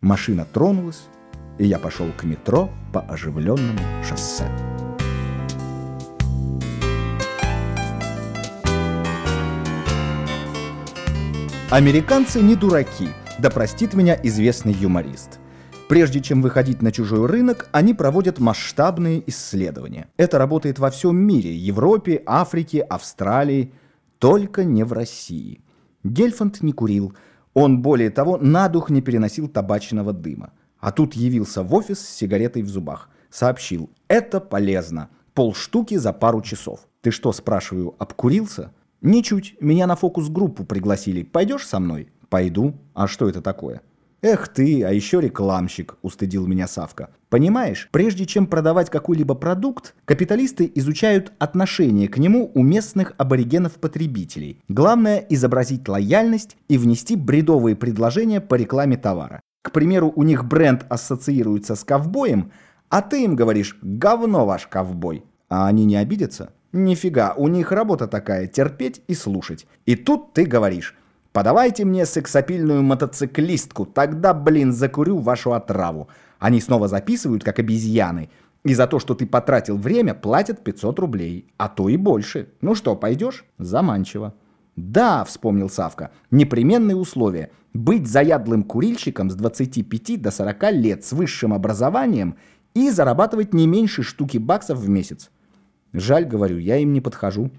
Машина тронулась, и я пошел к метро по оживленному шоссе. Американцы не дураки, да простит меня известный юморист. Прежде чем выходить на чужой рынок, они проводят масштабные исследования. Это работает во всем мире – Европе, Африке, Австралии, только не в России. Гельфанд не курил, он, более того, на дух не переносил табачного дыма. А тут явился в офис с сигаретой в зубах. Сообщил, это полезно, полштуки за пару часов. Ты что, спрашиваю, обкурился? Ничуть, меня на фокус-группу пригласили. Пойдешь со мной? Пойду. А что это такое? «Эх ты, а еще рекламщик», – устыдил меня Савка. «Понимаешь, прежде чем продавать какой-либо продукт, капиталисты изучают отношение к нему у местных аборигенов-потребителей. Главное – изобразить лояльность и внести бредовые предложения по рекламе товара. К примеру, у них бренд ассоциируется с ковбоем, а ты им говоришь «говно ваш ковбой». А они не обидятся? Нифига, у них работа такая – терпеть и слушать. И тут ты говоришь Подавайте мне сексапильную мотоциклистку, тогда, блин, закурю вашу отраву. Они снова записывают, как обезьяны. И за то, что ты потратил время, платят 500 рублей, а то и больше. Ну что, пойдешь? Заманчиво. Да, вспомнил Савка, непременные условия. Быть заядлым курильщиком с 25 до 40 лет с высшим образованием и зарабатывать не меньше штуки баксов в месяц. Жаль, говорю, я им не подхожу.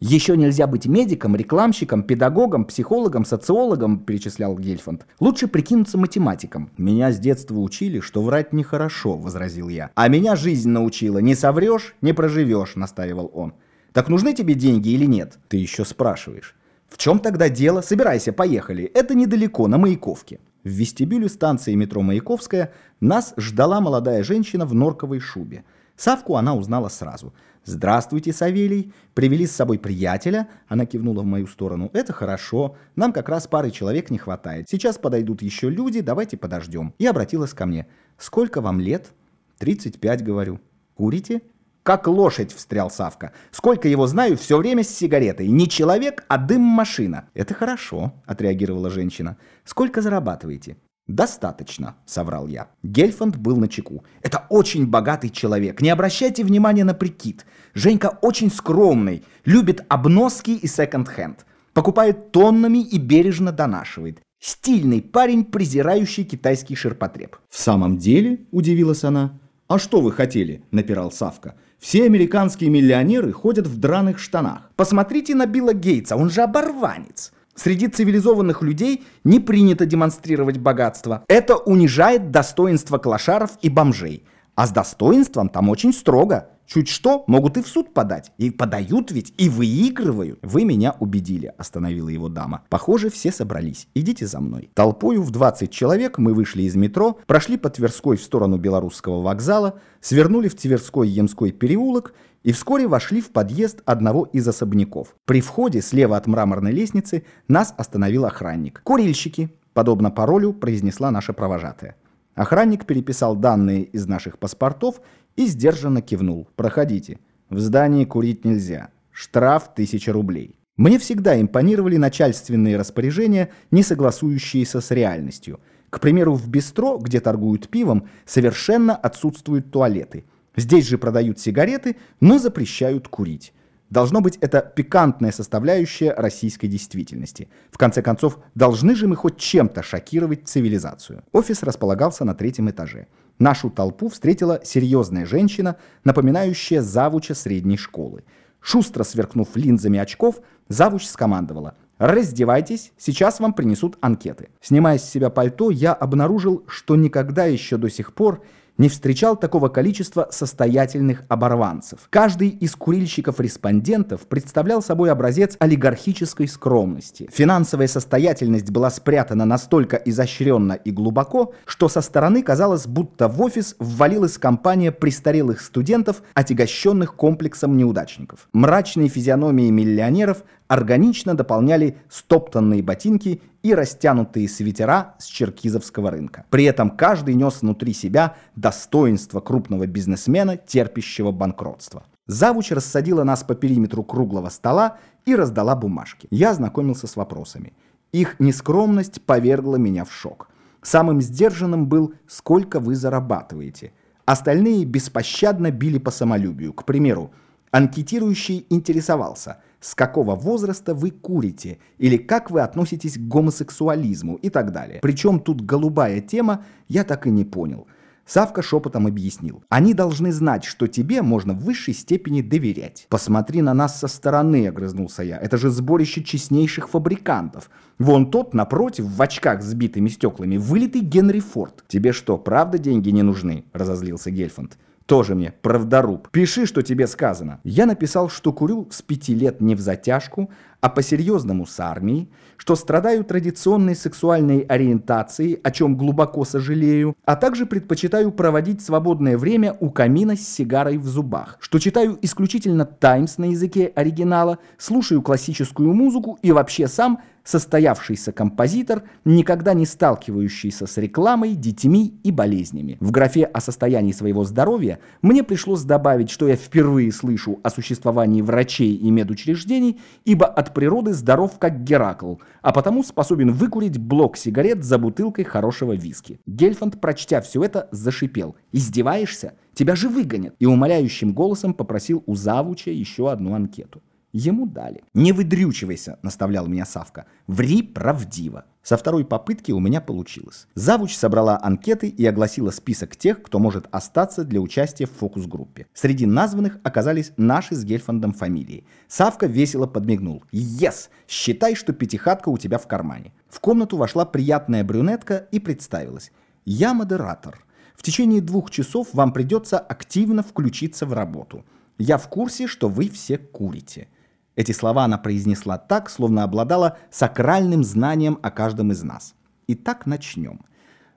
Еще нельзя быть медиком, рекламщиком, педагогом, психологом, социологом, перечислял Гельфанд. Лучше прикинуться математиком. Меня с детства учили, что врать нехорошо, возразил я. А меня жизнь научила. Не соврешь, не проживешь, настаивал он. Так нужны тебе деньги или нет? Ты еще спрашиваешь. В чем тогда дело? Собирайся, поехали. Это недалеко, на Маяковке. В вестибюле станции метро Маяковская нас ждала молодая женщина в норковой шубе. Савку она узнала сразу. «Здравствуйте, Савелий. Привели с собой приятеля?» Она кивнула в мою сторону. «Это хорошо. Нам как раз пары человек не хватает. Сейчас подойдут еще люди, давайте подождем». И обратилась ко мне. «Сколько вам лет?» «35, говорю». «Курите?» «Как лошадь!» — встрял Савка. «Сколько его знаю, все время с сигаретой. Не человек, а дым-машина». «Это хорошо», — отреагировала женщина. «Сколько зарабатываете?» «Достаточно», — соврал я. Гельфанд был на чеку. «Это очень богатый человек. Не обращайте внимания на прикид. Женька очень скромный, любит обноски и секонд-хенд. Покупает тоннами и бережно донашивает. Стильный парень, презирающий китайский ширпотреб». «В самом деле?» – удивилась она. «А что вы хотели?» – напирал Савка. «Все американские миллионеры ходят в драных штанах. Посмотрите на Билла Гейтса, он же оборванец. Среди цивилизованных людей не принято демонстрировать богатство. Это унижает достоинство клошаров и бомжей. А с достоинством там очень строго. Чуть что, могут и в суд подать. И подают ведь, и выигрывают. Вы меня убедили, остановила его дама. Похоже, все собрались. Идите за мной. Толпою в 20 человек мы вышли из метро, прошли по Тверской в сторону Белорусского вокзала, свернули в Тверской-Емской переулок и вскоре вошли в подъезд одного из особняков. При входе слева от мраморной лестницы нас остановил охранник. «Курильщики», подобно паролю произнесла наша провожатая. Охранник переписал данные из наших паспортов и сдержанно кивнул. «Проходите. В здании курить нельзя. Штраф тысяча рублей». Мне всегда импонировали начальственные распоряжения, не согласующиеся с реальностью. К примеру, в бистро, где торгуют пивом, совершенно отсутствуют туалеты. Здесь же продают сигареты, но запрещают курить. Должно быть, это пикантная составляющая российской действительности. В конце концов, должны же мы хоть чем-то шокировать цивилизацию. Офис располагался на третьем этаже. Нашу толпу встретила серьезная женщина, напоминающая завуча средней школы. Шустро сверкнув линзами очков, завуч скомандовала «Раздевайтесь, сейчас вам принесут анкеты». Снимая с себя пальто, я обнаружил, что никогда еще до сих пор не встречал такого количества состоятельных оборванцев. Каждый из курильщиков-респондентов представлял собой образец олигархической скромности. Финансовая состоятельность была спрятана настолько изощренно и глубоко, что со стороны казалось, будто в офис ввалилась компания престарелых студентов, отягощенных комплексом неудачников. Мрачные физиономии миллионеров органично дополняли стоптанные ботинки и растянутые свитера с черкизовского рынка. При этом каждый нес внутри себя достоинство крупного бизнесмена, терпящего банкротство. Завуч рассадила нас по периметру круглого стола и раздала бумажки. Я ознакомился с вопросами. Их нескромность повергла меня в шок. Самым сдержанным был «Сколько вы зарабатываете?». Остальные беспощадно били по самолюбию. К примеру, анкетирующий интересовался, с какого возраста вы курите или как вы относитесь к гомосексуализму и так далее. Причем тут голубая тема, я так и не понял – Савка шепотом объяснил. Они должны знать, что тебе можно в высшей степени доверять. Посмотри на нас со стороны, огрызнулся я. Это же сборище честнейших фабрикантов. Вон тот, напротив, в очках с битыми стеклами, вылитый Генри Форд. Тебе что, правда деньги не нужны? Разозлился Гельфанд. Тоже мне правдоруб. Пиши, что тебе сказано. Я написал, что курю с пяти лет не в затяжку, а по-серьезному с армией, что страдаю традиционной сексуальной ориентацией, о чем глубоко сожалею, а также предпочитаю проводить свободное время у камина с сигарой в зубах, что читаю исключительно «Таймс» на языке оригинала, слушаю классическую музыку и вообще сам – состоявшийся композитор, никогда не сталкивающийся с рекламой, детьми и болезнями. В графе о состоянии своего здоровья мне пришлось добавить, что я впервые слышу о существовании врачей и медучреждений, ибо от природы здоров как Геракл, а потому способен выкурить блок сигарет за бутылкой хорошего виски. Гельфанд, прочтя все это, зашипел. «Издеваешься? Тебя же выгонят!» и умоляющим голосом попросил у завуча еще одну анкету. Ему дали. «Не выдрючивайся», — наставлял меня Савка. «Ври правдиво». Со второй попытки у меня получилось. Завуч собрала анкеты и огласила список тех, кто может остаться для участия в фокус-группе. Среди названных оказались наши с Гельфандом фамилии. Савка весело подмигнул. «Ес! Считай, что пятихатка у тебя в кармане». В комнату вошла приятная брюнетка и представилась. «Я модератор. В течение двух часов вам придется активно включиться в работу. Я в курсе, что вы все курите». Эти слова она произнесла так, словно обладала сакральным знанием о каждом из нас. Итак, начнем.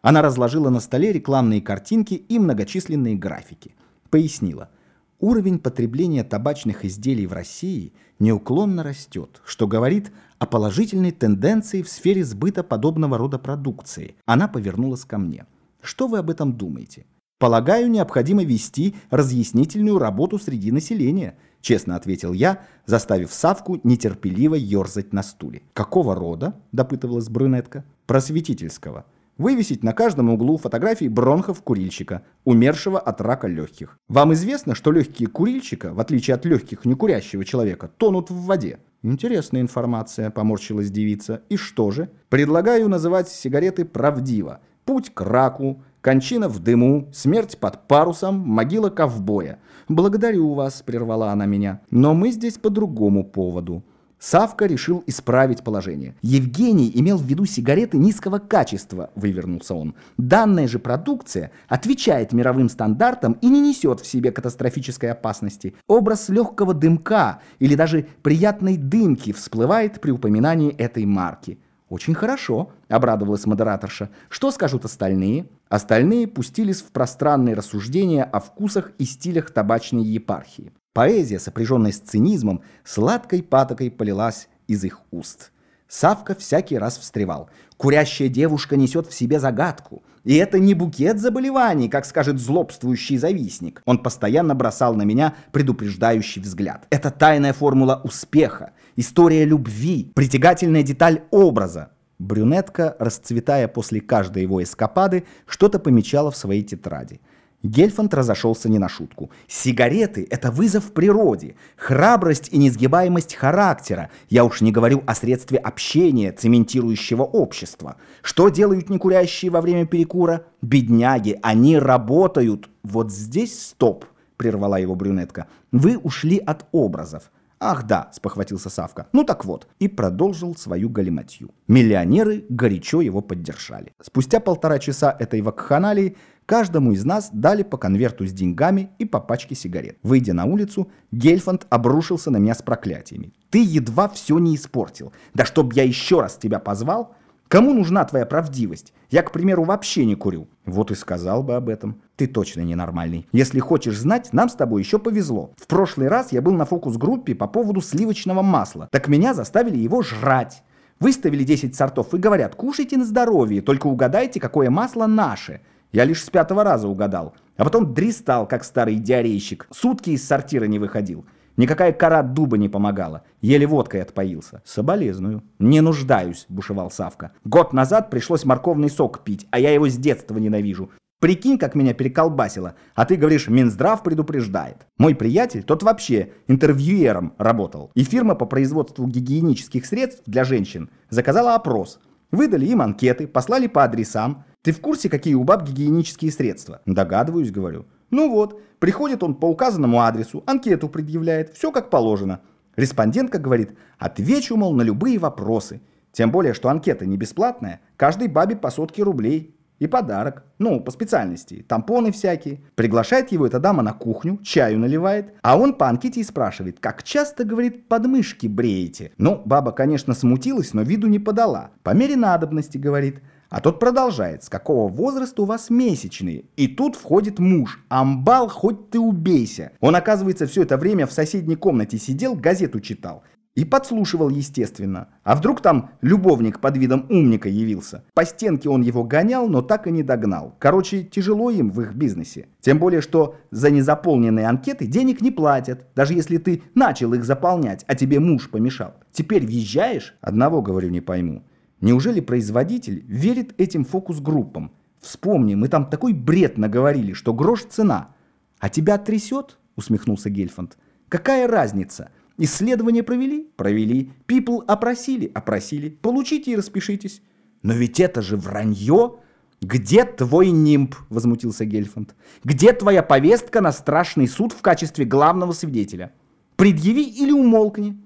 Она разложила на столе рекламные картинки и многочисленные графики. Пояснила. Уровень потребления табачных изделий в России неуклонно растет, что говорит о положительной тенденции в сфере сбыта подобного рода продукции. Она повернулась ко мне. Что вы об этом думаете? Полагаю, необходимо вести разъяснительную работу среди населения, честно ответил я, заставив Савку нетерпеливо ерзать на стуле. Какого рода? допытывалась брюнетка. Просветительского. Вывесить на каждом углу фотографии бронхов курильщика, умершего от рака легких. Вам известно, что легкие курильщика, в отличие от легких некурящего человека, тонут в воде? Интересная информация, поморщилась девица. И что же? Предлагаю называть сигареты правдиво. Путь к раку, Кончина в дыму, смерть под парусом, могила ковбоя. «Благодарю вас», — прервала она меня, — «но мы здесь по другому поводу». Савка решил исправить положение. Евгений имел в виду сигареты низкого качества, вывернулся он. Данная же продукция отвечает мировым стандартам и не несет в себе катастрофической опасности. Образ легкого дымка или даже приятной дымки всплывает при упоминании этой марки. «Очень хорошо», — обрадовалась модераторша. «Что скажут остальные?» Остальные пустились в пространные рассуждения о вкусах и стилях табачной епархии. Поэзия, сопряженная с цинизмом, сладкой патокой полилась из их уст. Савка всякий раз встревал. Курящая девушка несет в себе загадку. И это не букет заболеваний, как скажет злобствующий завистник. Он постоянно бросал на меня предупреждающий взгляд. Это тайная формула успеха, история любви, притягательная деталь образа. Брюнетка, расцветая после каждой его эскапады, что-то помечала в своей тетради. Гельфанд разошелся не на шутку. Сигареты — это вызов природе, храбрость и несгибаемость характера. Я уж не говорю о средстве общения, цементирующего общество. Что делают некурящие во время перекура? Бедняги, они работают. Вот здесь стоп, прервала его брюнетка. Вы ушли от образов. «Ах да», — спохватился Савка. «Ну так вот». И продолжил свою галиматью. Миллионеры горячо его поддержали. Спустя полтора часа этой вакханалии каждому из нас дали по конверту с деньгами и по пачке сигарет. Выйдя на улицу, Гельфанд обрушился на меня с проклятиями. «Ты едва все не испортил. Да чтоб я еще раз тебя позвал...» Кому нужна твоя правдивость? Я, к примеру, вообще не курю. Вот и сказал бы об этом. Ты точно ненормальный. Если хочешь знать, нам с тобой еще повезло. В прошлый раз я был на фокус-группе по поводу сливочного масла. Так меня заставили его жрать. Выставили 10 сортов и говорят, кушайте на здоровье, только угадайте, какое масло наше. Я лишь с пятого раза угадал. А потом дристал, как старый диарейщик. Сутки из сортира не выходил. Никакая кора дуба не помогала. Еле водкой отпоился. Соболезную. Не нуждаюсь, бушевал Савка. Год назад пришлось морковный сок пить, а я его с детства ненавижу. Прикинь, как меня переколбасило. А ты говоришь, Минздрав предупреждает. Мой приятель, тот вообще интервьюером работал. И фирма по производству гигиенических средств для женщин заказала опрос. Выдали им анкеты, послали по адресам. Ты в курсе, какие у баб гигиенические средства? Догадываюсь, говорю. Ну вот, приходит он по указанному адресу, анкету предъявляет, все как положено. Респондентка говорит, отвечу, мол, на любые вопросы. Тем более, что анкета не бесплатная, каждой бабе по сотке рублей. И подарок. Ну, по специальности. Тампоны всякие. Приглашает его эта дама на кухню, чаю наливает. А он по анкете и спрашивает, как часто, говорит, подмышки бреете. Ну, баба, конечно, смутилась, но виду не подала. По мере надобности, говорит. А тот продолжает, с какого возраста у вас месячные. И тут входит муж. Амбал, хоть ты убейся. Он, оказывается, все это время в соседней комнате сидел, газету читал. И подслушивал, естественно. А вдруг там любовник под видом умника явился? По стенке он его гонял, но так и не догнал. Короче, тяжело им в их бизнесе. Тем более, что за незаполненные анкеты денег не платят. Даже если ты начал их заполнять, а тебе муж помешал. Теперь въезжаешь? Одного, говорю, не пойму. Неужели производитель верит этим фокус-группам? Вспомни, мы там такой бред наговорили, что грош цена. А тебя трясет? Усмехнулся Гельфанд. Какая разница? Исследование провели? Провели. People опросили? Опросили. Получите и распишитесь. Но ведь это же вранье. «Где твой нимб?» – возмутился Гельфанд. «Где твоя повестка на страшный суд в качестве главного свидетеля? Предъяви или умолкни».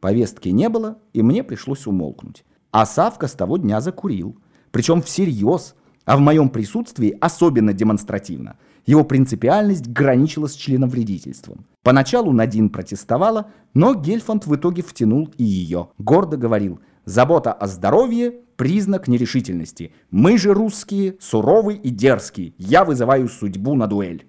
Повестки не было, и мне пришлось умолкнуть. А Савка с того дня закурил. Причем всерьез, а в моем присутствии особенно демонстративно – его принципиальность граничила с членовредительством. Поначалу Надин протестовала, но Гельфанд в итоге втянул и ее. Гордо говорил, забота о здоровье – признак нерешительности. Мы же русские, суровый и дерзкий. Я вызываю судьбу на дуэль.